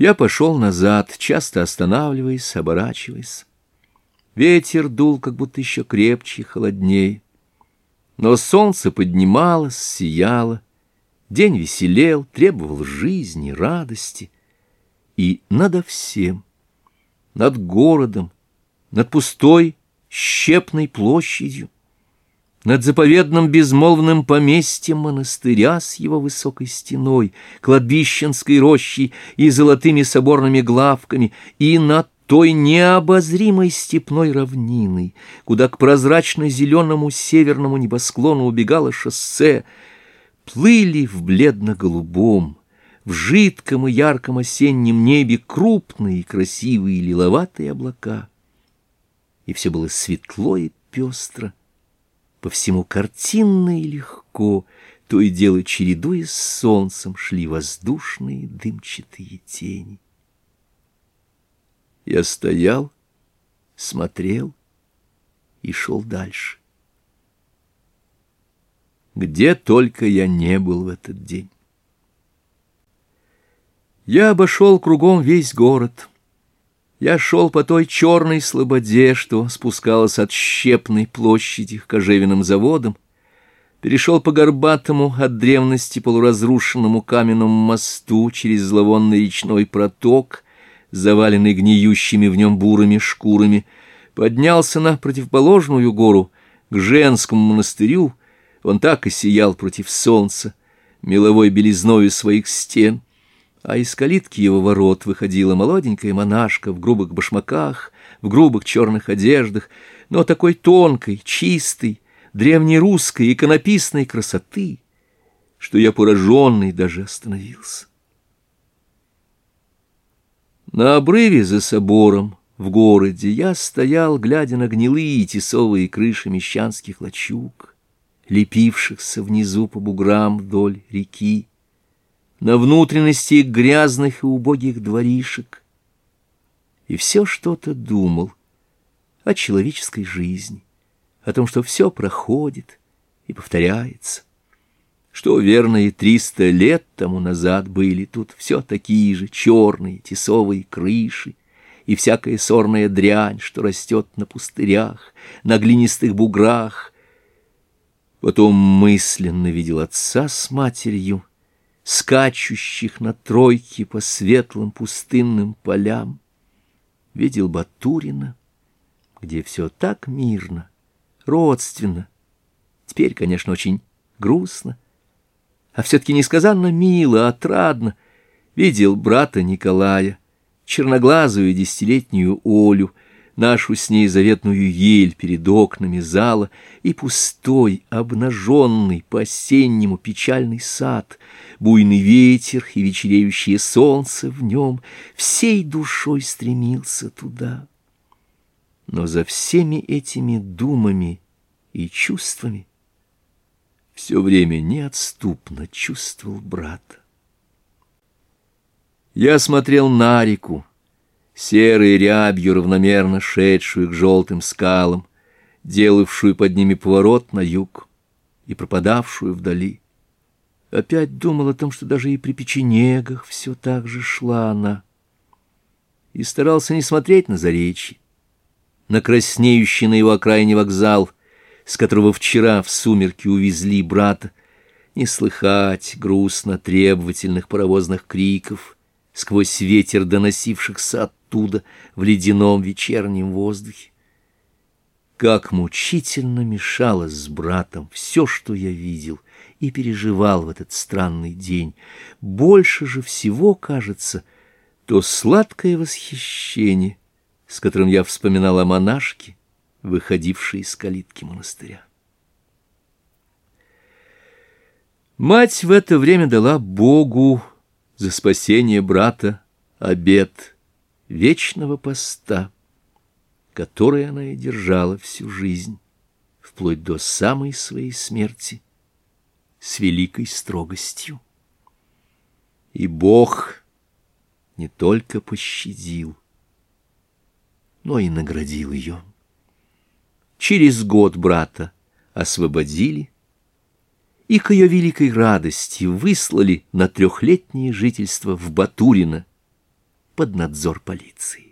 Я пошел назад, часто останавливаясь, оборачиваясь. Ветер дул как будто еще крепче, холоднее. Но солнце поднималось, сияло. День веселел, требовал жизни, радости. И надо всем, над городом, над пустой щепной площадью, над заповедным безмолвным поместьем монастыря с его высокой стеной, кладбищенской рощей и золотыми соборными главками, и над той необозримой степной равниной, куда к прозрачно-зеленому северному небосклону убегало шоссе, плыли в бледно-голубом, в жидком и ярком осеннем небе крупные красивые лиловатые облака. И все было светло и пестро, по всему картинно и легко, то и дело чередуя с солнцем, шли воздушные дымчатые тени. Я стоял, смотрел и шел дальше. Где только я не был в этот день. Я обошел кругом весь город — я шел по той черной слободе, что спускалась от Щепной площади к кожевенным заводам, перешел по горбатому от древности полуразрушенному каменному мосту через зловонный речной проток, заваленный гниющими в нем бурыми шкурами, поднялся на противоположную гору, к женскому монастырю, он так и сиял против солнца, меловой белизною своих стен — а из калитки его ворот выходила молоденькая монашка в грубых башмаках, в грубых черных одеждах, но такой тонкой, чистой, древнерусской иконописной красоты, что я пораженный даже остановился. На обрыве за собором в городе я стоял, глядя на гнилые тесовые крыши мещанских лачуг, лепившихся внизу по буграм вдоль реки, на внутренности грязных и убогих дворишек. И все что-то думал о человеческой жизни, о том, что все проходит и повторяется, что верно и триста лет тому назад были тут все такие же черные тесовые крыши, и всякая сорная дрянь, что растет на пустырях, на глинистых буграх. Потом мысленно видел отца с матерью, скачущих на тройке по светлым пустынным полям. Видел Батурина, где все так мирно, родственно. Теперь, конечно, очень грустно, а все-таки несказанно мило, отрадно. Видел брата Николая, черноглазую десятилетнюю Олю — нашу с ней заветную ель перед окнами зала и пустой, обнаженный, по-осеннему печальный сад, буйный ветер и вечереющее солнце в нем, всей душой стремился туда. Но за всеми этими думами и чувствами все время неотступно чувствовал брат Я смотрел на реку, серой рябью, равномерно шедшую к желтым скалам, делавшую под ними поворот на юг и пропадавшую вдали. Опять думал о том, что даже и при печенегах все так же шла она. И старался не смотреть на заречье, на краснеющий на его окраине вокзал, с которого вчера в сумерки увезли брата, не слыхать грустно требовательных паровозных криков сквозь ветер доносившихся от оттуда в ледяном вечернем воздухе. Как мучительно мешалось с братом все, что я видел и переживал в этот странный день. Больше же всего, кажется, то сладкое восхищение, с которым я вспоминал о монашке, выходившей из калитки монастыря. Мать в это время дала Богу за спасение брата обед вечного поста, который она и держала всю жизнь, вплоть до самой своей смерти, с великой строгостью. И Бог не только пощадил, но и наградил ее. Через год брата освободили и к ее великой радости выслали на трехлетнее жительство в Батурино, под надзор полиции.